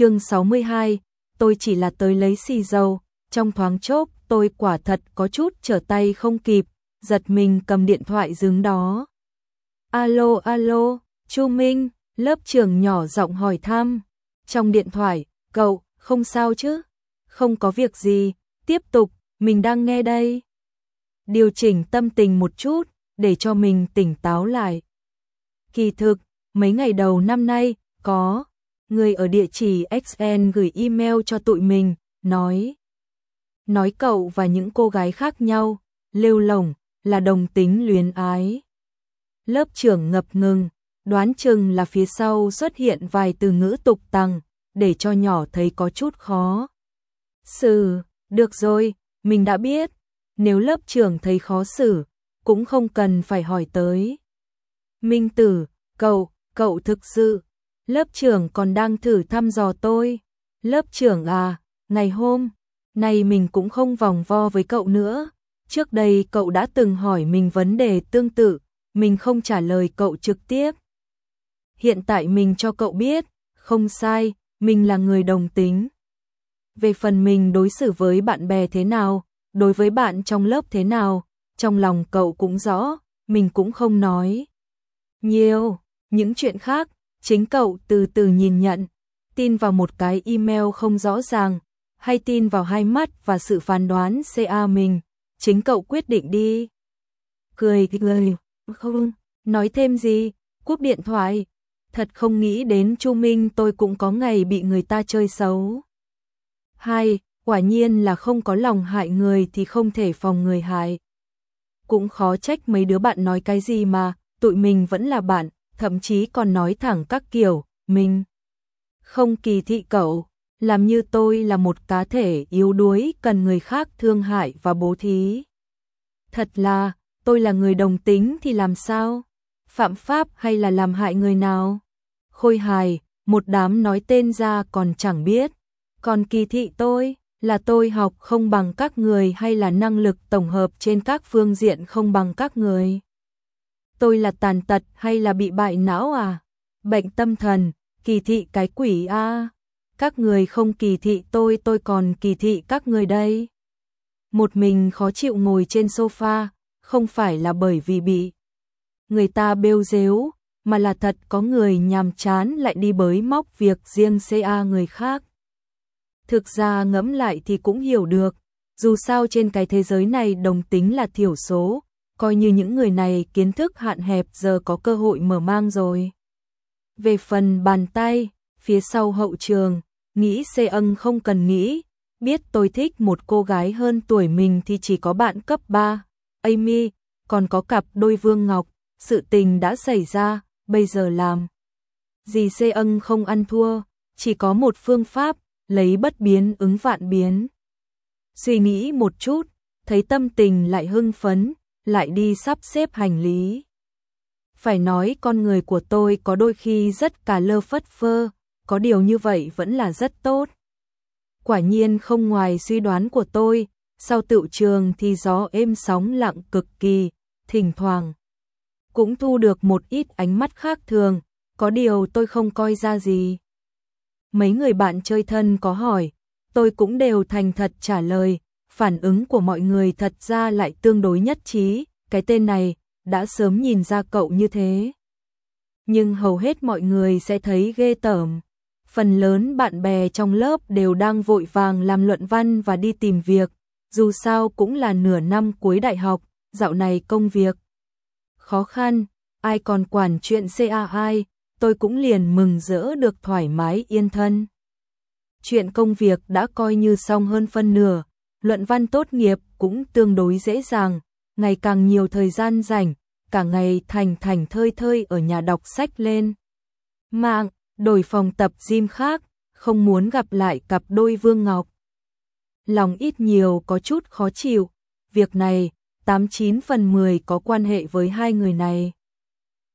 chương 62, tôi chỉ là tới lấy xì dầu, trong thoáng chốc tôi quả thật có chút trở tay không kịp, giật mình cầm điện thoại dứng đó. Alo alo, Chu Minh, lớp trưởng nhỏ giọng hỏi thăm. Trong điện thoại, cậu, không sao chứ? Không có việc gì, tiếp tục, mình đang nghe đây. Điều chỉnh tâm tình một chút, để cho mình tỉnh táo lại. Kỳ thực, mấy ngày đầu năm nay, có người ở địa chỉ XN gửi email cho tụi mình, nói. Nói cậu và những cô gái khác nhau, lêu lỏng, là đồng tính luyến ái. Lớp trưởng ngập ngừng, đoán chừng là phía sau xuất hiện vài từ ngữ tục tăng, để cho nhỏ thấy có chút khó. Xử, được rồi, mình đã biết, nếu lớp trưởng thấy khó xử, cũng không cần phải hỏi tới. Minh tử, cậu, cậu thực sự, lớp trưởng còn đang thử thăm dò tôi. Lớp trưởng à, ngày hôm, nay mình cũng không vòng vo với cậu nữa. Trước đây cậu đã từng hỏi mình vấn đề tương tự, mình không trả lời cậu trực tiếp. Hiện tại mình cho cậu biết, không sai, mình là người đồng tính. Về phần mình đối xử với bạn bè thế nào, đối với bạn trong lớp thế nào, trong lòng cậu cũng rõ, mình cũng không nói. Nhiều, những chuyện khác, chính cậu từ từ nhìn nhận, tin vào một cái email không rõ ràng, hay tin vào hai mắt và sự phán đoán CA mình, chính cậu quyết định đi. Cười cười, không, nói thêm gì, cúp điện thoại, thật không nghĩ đến Chu Minh tôi cũng có ngày bị người ta chơi xấu. Hai, quả nhiên là không có lòng hại người thì không thể phòng người hại. Cũng khó trách mấy đứa bạn nói cái gì mà, tụi mình vẫn là bạn, thậm chí còn nói thẳng các kiểu, mình không kỳ thị cậu, làm như tôi là một cá thể yếu đuối cần người khác thương hại và bố thí. Thật là, tôi là người đồng tính thì làm sao? Phạm pháp hay là làm hại người nào? Khôi hài, một đám nói tên ra còn chẳng biết. Còn kỳ thị tôi, là tôi học không bằng các người hay là năng lực tổng hợp trên các phương diện không bằng các người? Tôi là tàn tật hay là bị bại não à? Bệnh tâm thần, kỳ thị cái quỷ a. À? Các người không kỳ thị tôi tôi còn kỳ thị các người đây. Một mình khó chịu ngồi trên sofa, không phải là bởi vì bị người ta bêu dếu, mà là thật có người nhàm chán lại đi bới móc việc riêng CA người khác. Thực ra ngẫm lại thì cũng hiểu được, dù sao trên cái thế giới này đồng tính là thiểu số, coi như những người này kiến thức hạn hẹp giờ có cơ hội mở mang rồi. Về phần bàn tay, phía sau hậu trường, nghĩ xê ân không cần nghĩ, biết tôi thích một cô gái hơn tuổi mình thì chỉ có bạn cấp 3, Amy, còn có cặp đôi Vương Ngọc, sự tình đã xảy ra, bây giờ làm. Gì xê ân không ăn thua, chỉ có một phương pháp, lấy bất biến ứng vạn biến. Suy nghĩ một chút, thấy tâm tình lại hưng phấn, lại đi sắp xếp hành lý. Phải nói con người của tôi có đôi khi rất cà lơ phất phơ, có điều như vậy vẫn là rất tốt. Quả nhiên không ngoài suy đoán của tôi, sau tựu trường thì gió êm sóng lặng cực kỳ, thỉnh thoảng. Cũng thu được một ít ánh mắt khác thường, có điều tôi không coi ra gì. Mấy người bạn chơi thân có hỏi, tôi cũng đều thành thật trả lời, phản ứng của mọi người thật ra lại tương đối nhất trí, cái tên này, đã sớm nhìn ra cậu như thế. Nhưng hầu hết mọi người sẽ thấy ghê tởm. Phần lớn bạn bè trong lớp đều đang vội vàng làm luận văn và đi tìm việc, dù sao cũng là nửa năm cuối đại học, dạo này công việc. Khó khăn, ai còn quản chuyện CA2, tôi cũng liền mừng rỡ được thoải mái yên thân. Chuyện công việc đã coi như xong hơn phân nửa, luận văn tốt nghiệp cũng tương đối dễ dàng, ngày càng nhiều thời gian rảnh, cả ngày thành thành thơi thơi ở nhà đọc sách lên. Mạng, đổi phòng tập gym khác, không muốn gặp lại cặp đôi Vương Ngọc. Lòng ít nhiều có chút khó chịu, việc này, 89 phần 10 có quan hệ với hai người này.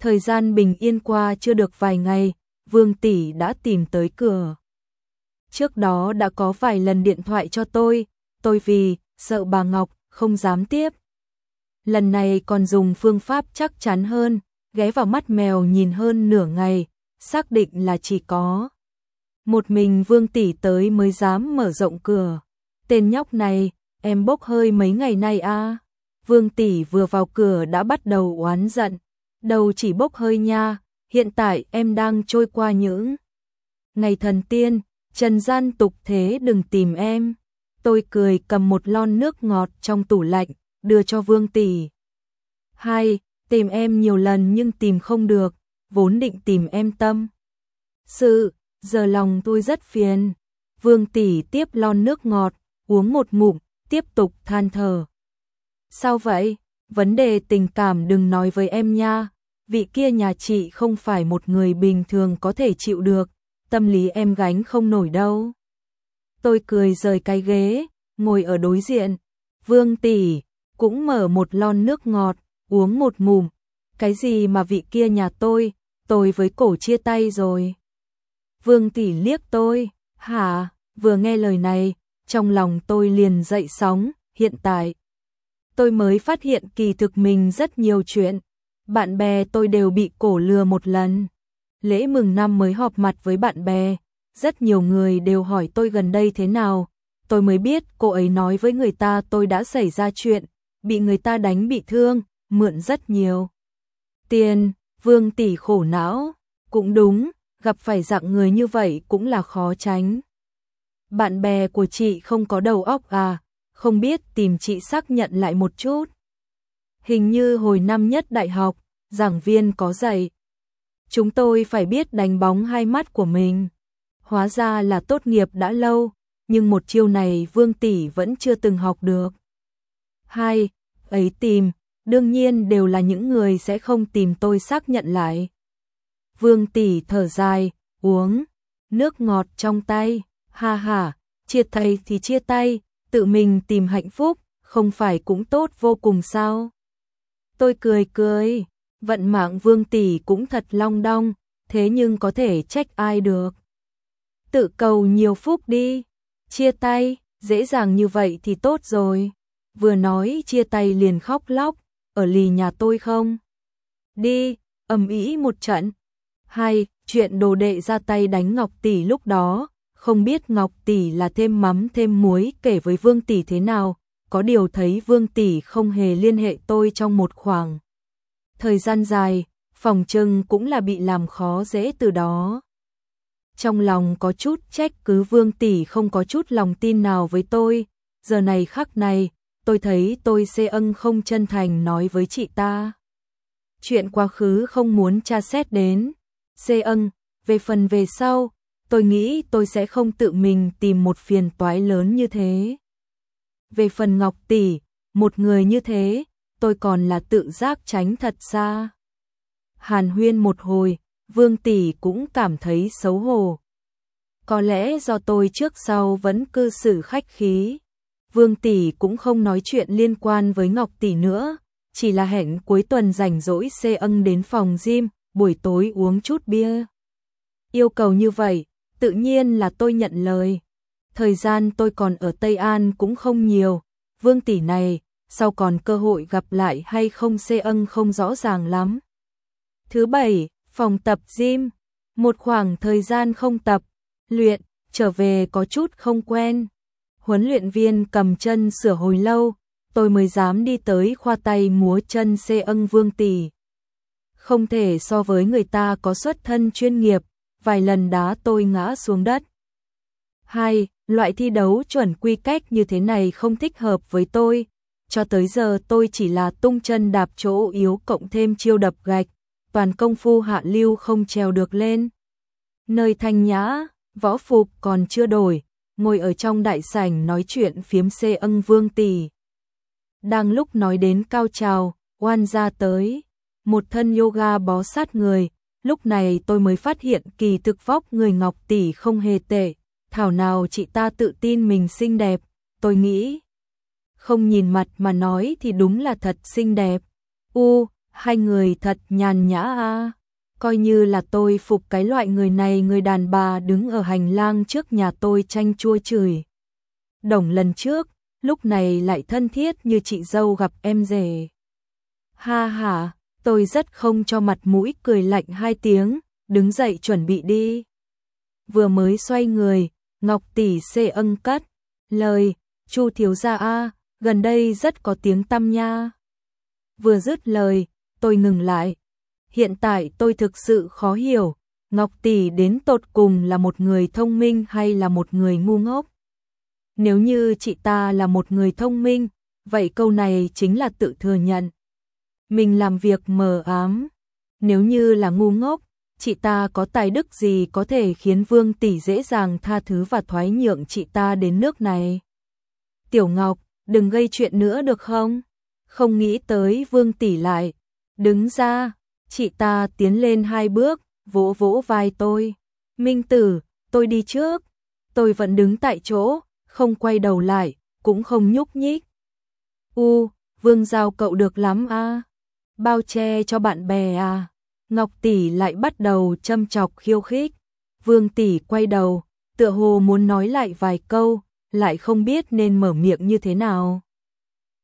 Thời gian bình yên qua chưa được vài ngày, Vương Tỷ đã tìm tới cửa. Trước đó đã có vài lần điện thoại cho tôi, tôi vì sợ bà Ngọc không dám tiếp. Lần này còn dùng phương pháp chắc chắn hơn, ghé vào mắt mèo nhìn hơn nửa ngày, xác định là chỉ có Một mình Vương tỷ tới mới dám mở rộng cửa. Tên nhóc này, em bốc hơi mấy ngày nay a. À? Vương tỷ vừa vào cửa đã bắt đầu oán giận. Đầu chỉ bốc hơi nha, hiện tại em đang trôi qua những ngày thần tiên, trần gian tục thế đừng tìm em. Tôi cười cầm một lon nước ngọt trong tủ lạnh, đưa cho Vương tỷ. Hai, tìm em nhiều lần nhưng tìm không được, vốn định tìm em tâm. Sự, giờ lòng tôi rất phiền. Vương tỷ tiếp lon nước ngọt, uống một ngụm, tiếp tục than thở. Sao vậy? Vấn đề tình cảm đừng nói với em nha. Vị kia nhà chị không phải một người bình thường có thể chịu được, tâm lý em gánh không nổi đâu. Tôi cười rời cái ghế, ngồi ở đối diện. Vương tỷ cũng mở một lon nước ngọt, uống một mùm Cái gì mà vị kia nhà tôi, tôi với cổ chia tay rồi. Vương tỷ liếc tôi, hả, vừa nghe lời này, trong lòng tôi liền dậy sóng, hiện tại. Tôi mới phát hiện kỳ thực mình rất nhiều chuyện, bạn bè tôi đều bị cổ lừa một lần. Lễ mừng năm mới họp mặt với bạn bè, rất nhiều người đều hỏi tôi gần đây thế nào, tôi mới biết cô ấy nói với người ta tôi đã xảy ra chuyện, bị người ta đánh bị thương, mượn rất nhiều. Tiền, vương tỷ khổ não, cũng đúng, gặp phải dạng người như vậy cũng là khó tránh. Bạn bè của chị không có đầu óc à, không biết tìm chị xác nhận lại một chút. Hình như hồi năm nhất đại học, giảng viên có dạy. Chúng tôi phải biết đánh bóng hai mắt của mình. Hóa ra là tốt nghiệp đã lâu, nhưng một chiêu này Vương Tỷ vẫn chưa từng học được. Hai, ấy tìm, đương nhiên đều là những người sẽ không tìm tôi xác nhận lại. Vương tỷ thở dài, uống nước ngọt trong tay, ha ha, chia tay thì chia tay, tự mình tìm hạnh phúc, không phải cũng tốt vô cùng sao? Tôi cười cười, vận mạng Vương tỷ cũng thật long đong, thế nhưng có thể trách ai được. Tự cầu nhiều phúc đi, chia tay, dễ dàng như vậy thì tốt rồi. Vừa nói chia tay liền khóc lóc, ở lì nhà tôi không? Đi, ầm ĩ một trận. Hai, chuyện đồ đệ ra tay đánh Ngọc Tỷ lúc đó, không biết Ngọc Tỷ là thêm mắm thêm muối kể với Vương Tỷ thế nào, có điều thấy Vương Tỷ không hề liên hệ tôi trong một khoảng. Thời gian dài, phòng trưng cũng là bị làm khó dễ từ đó. Trong lòng có chút trách cứ Vương Tỷ không có chút lòng tin nào với tôi, giờ này khắc này, tôi thấy tôi xê ân không chân thành nói với chị ta. Chuyện quá khứ không muốn tra xét đến. Xê ân, về phần về sau, tôi nghĩ tôi sẽ không tự mình tìm một phiền toái lớn như thế. Về phần Ngọc Tỷ, một người như thế, tôi còn là tự giác tránh thật xa. Hàn huyên một hồi, Vương Tỷ cũng cảm thấy xấu hổ. Có lẽ do tôi trước sau vẫn cư xử khách khí. Vương tỷ cũng không nói chuyện liên quan với Ngọc tỷ nữa, chỉ là hẹn cuối tuần rảnh rỗi xê ân đến phòng gym, buổi tối uống chút bia. Yêu cầu như vậy, tự nhiên là tôi nhận lời. Thời gian tôi còn ở Tây An cũng không nhiều, Vương tỷ này, sau còn cơ hội gặp lại hay không xê ân không rõ ràng lắm. Thứ bảy, phòng tập gym, một khoảng thời gian không tập, luyện, trở về có chút không quen huấn luyện viên cầm chân sửa hồi lâu, tôi mới dám đi tới khoa tay múa chân xê ân vương tỷ. Không thể so với người ta có xuất thân chuyên nghiệp, vài lần đá tôi ngã xuống đất. Hai, loại thi đấu chuẩn quy cách như thế này không thích hợp với tôi. Cho tới giờ tôi chỉ là tung chân đạp chỗ yếu cộng thêm chiêu đập gạch, toàn công phu hạ lưu không trèo được lên. Nơi thanh nhã, võ phục còn chưa đổi, ngồi ở trong đại sảnh nói chuyện phiếm xê ân vương tỷ. Đang lúc nói đến cao trào, oan ra tới, một thân yoga bó sát người, lúc này tôi mới phát hiện kỳ thực vóc người ngọc tỷ không hề tệ, thảo nào chị ta tự tin mình xinh đẹp, tôi nghĩ. Không nhìn mặt mà nói thì đúng là thật xinh đẹp. U, hai người thật nhàn nhã a coi như là tôi phục cái loại người này người đàn bà đứng ở hành lang trước nhà tôi tranh chua chửi. Đồng lần trước, lúc này lại thân thiết như chị dâu gặp em rể. Ha ha, tôi rất không cho mặt mũi cười lạnh hai tiếng, đứng dậy chuẩn bị đi. vừa mới xoay người, Ngọc tỷ xê ân cắt, lời, Chu thiếu gia a, gần đây rất có tiếng tăm nha. Vừa dứt lời, tôi ngừng lại. Hiện tại tôi thực sự khó hiểu, Ngọc tỷ đến tột cùng là một người thông minh hay là một người ngu ngốc. Nếu như chị ta là một người thông minh, vậy câu này chính là tự thừa nhận. Mình làm việc mờ ám. Nếu như là ngu ngốc, chị ta có tài đức gì có thể khiến Vương tỷ dễ dàng tha thứ và thoái nhượng chị ta đến nước này. Tiểu Ngọc, đừng gây chuyện nữa được không? Không nghĩ tới Vương tỷ lại. Đứng ra, chị ta tiến lên hai bước, vỗ vỗ vai tôi. Minh tử, tôi đi trước. Tôi vẫn đứng tại chỗ, không quay đầu lại, cũng không nhúc nhích. U, Vương Giao cậu được lắm a. Bao che cho bạn bè à. Ngọc tỷ lại bắt đầu châm chọc khiêu khích. Vương tỷ quay đầu, tựa hồ muốn nói lại vài câu, lại không biết nên mở miệng như thế nào.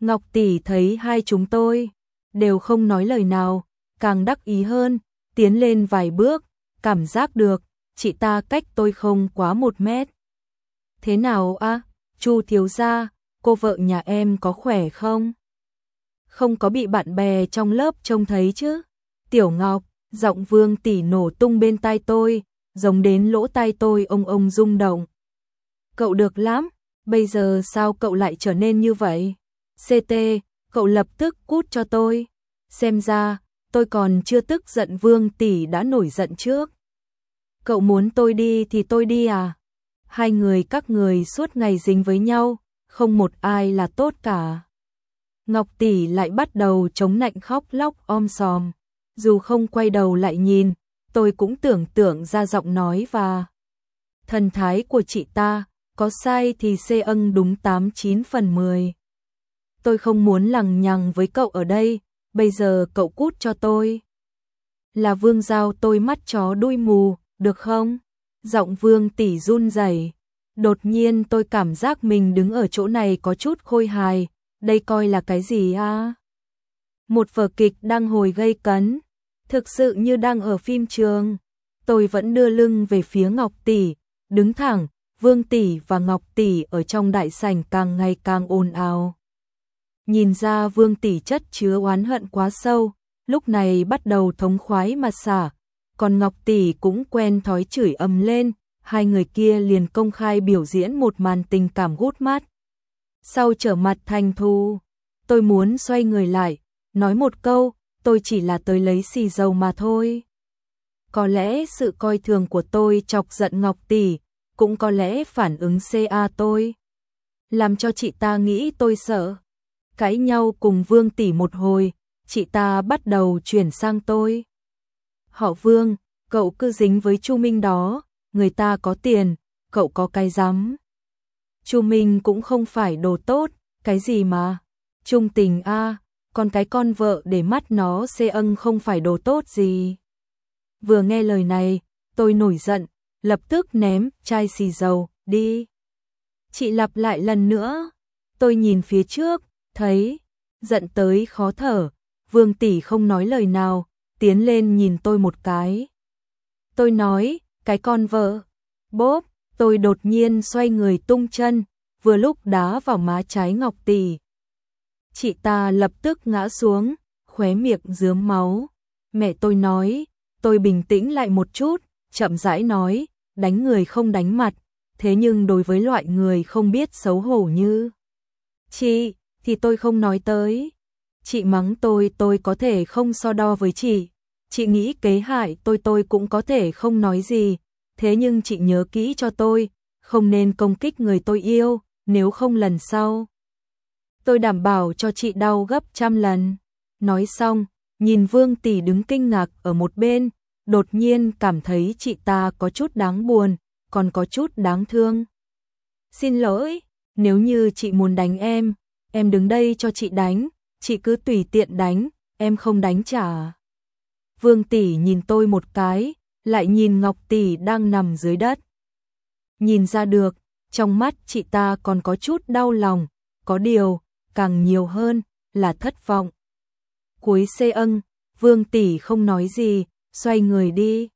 Ngọc tỷ thấy hai chúng tôi đều không nói lời nào, càng đắc ý hơn, tiến lên vài bước, cảm giác được, chị ta cách tôi không quá một mét. Thế nào a, Chu thiếu gia, cô vợ nhà em có khỏe không? Không có bị bạn bè trong lớp trông thấy chứ? Tiểu Ngọc, giọng Vương tỷ nổ tung bên tai tôi, giống đến lỗ tai tôi ông ông rung động. Cậu được lắm, bây giờ sao cậu lại trở nên như vậy? CT, cậu lập tức cút cho tôi. Xem ra, tôi còn chưa tức giận Vương tỷ đã nổi giận trước. Cậu muốn tôi đi thì tôi đi à? Hai người các người suốt ngày dính với nhau, không một ai là tốt cả. Ngọc tỷ lại bắt đầu chống nạnh khóc lóc om sòm, dù không quay đầu lại nhìn, tôi cũng tưởng tượng ra giọng nói và thần thái của chị ta, có sai thì xê ân đúng 89 phần 10. Tôi không muốn lằng nhằng với cậu ở đây, bây giờ cậu cút cho tôi. Là vương giao tôi mắt chó đuôi mù, được không? Giọng vương tỷ run rẩy. Đột nhiên tôi cảm giác mình đứng ở chỗ này có chút khôi hài, đây coi là cái gì a? Một vở kịch đang hồi gây cấn, thực sự như đang ở phim trường. Tôi vẫn đưa lưng về phía Ngọc tỷ, đứng thẳng, Vương tỷ và Ngọc tỷ ở trong đại sảnh càng ngày càng ồn ào. Nhìn ra Vương tỷ chất chứa oán hận quá sâu, lúc này bắt đầu thống khoái mà xả, còn Ngọc tỷ cũng quen thói chửi ầm lên, hai người kia liền công khai biểu diễn một màn tình cảm gút mát Sau trở mặt thành thu, tôi muốn xoay người lại, nói một câu, tôi chỉ là tới lấy xì dầu mà thôi. Có lẽ sự coi thường của tôi chọc giận Ngọc tỷ, cũng có lẽ phản ứng CA tôi. Làm cho chị ta nghĩ tôi sợ. Cãi nhau cùng Vương tỷ một hồi, chị ta bắt đầu chuyển sang tôi. Họ Vương, cậu cứ dính với Chu Minh đó, người ta có tiền, cậu có cái dám. Chu Minh cũng không phải đồ tốt, cái gì mà. Trung tình a, còn cái con vợ để mắt nó xê ân không phải đồ tốt gì. Vừa nghe lời này, tôi nổi giận, lập tức ném chai xì dầu, đi. Chị lặp lại lần nữa, tôi nhìn phía trước, thấy, giận tới khó thở, vương tỷ không nói lời nào, tiến lên nhìn tôi một cái. Tôi nói, cái con vợ, bốp, tôi đột nhiên xoay người tung chân, vừa lúc đá vào má trái Ngọc Tỷ. Chị ta lập tức ngã xuống, khóe miệng dướm máu. Mẹ tôi nói, tôi bình tĩnh lại một chút, chậm rãi nói, đánh người không đánh mặt, thế nhưng đối với loại người không biết xấu hổ như chị, thì tôi không nói tới. Chị mắng tôi tôi có thể không so đo với chị, chị nghĩ kế hại tôi tôi cũng có thể không nói gì, thế nhưng chị nhớ kỹ cho tôi, không nên công kích người tôi yêu, nếu không lần sau. Tôi đảm bảo cho chị đau gấp trăm lần. Nói xong, nhìn Vương Tỷ đứng kinh ngạc ở một bên, đột nhiên cảm thấy chị ta có chút đáng buồn, còn có chút đáng thương. Xin lỗi, nếu như chị muốn đánh em, em đứng đây cho chị đánh, chị cứ tùy tiện đánh, em không đánh trả. Vương tỷ nhìn tôi một cái, lại nhìn Ngọc tỷ đang nằm dưới đất. Nhìn ra được, trong mắt chị ta còn có chút đau lòng, có điều, càng nhiều hơn là thất vọng. Cuối xê ân, Vương tỷ không nói gì, xoay người đi.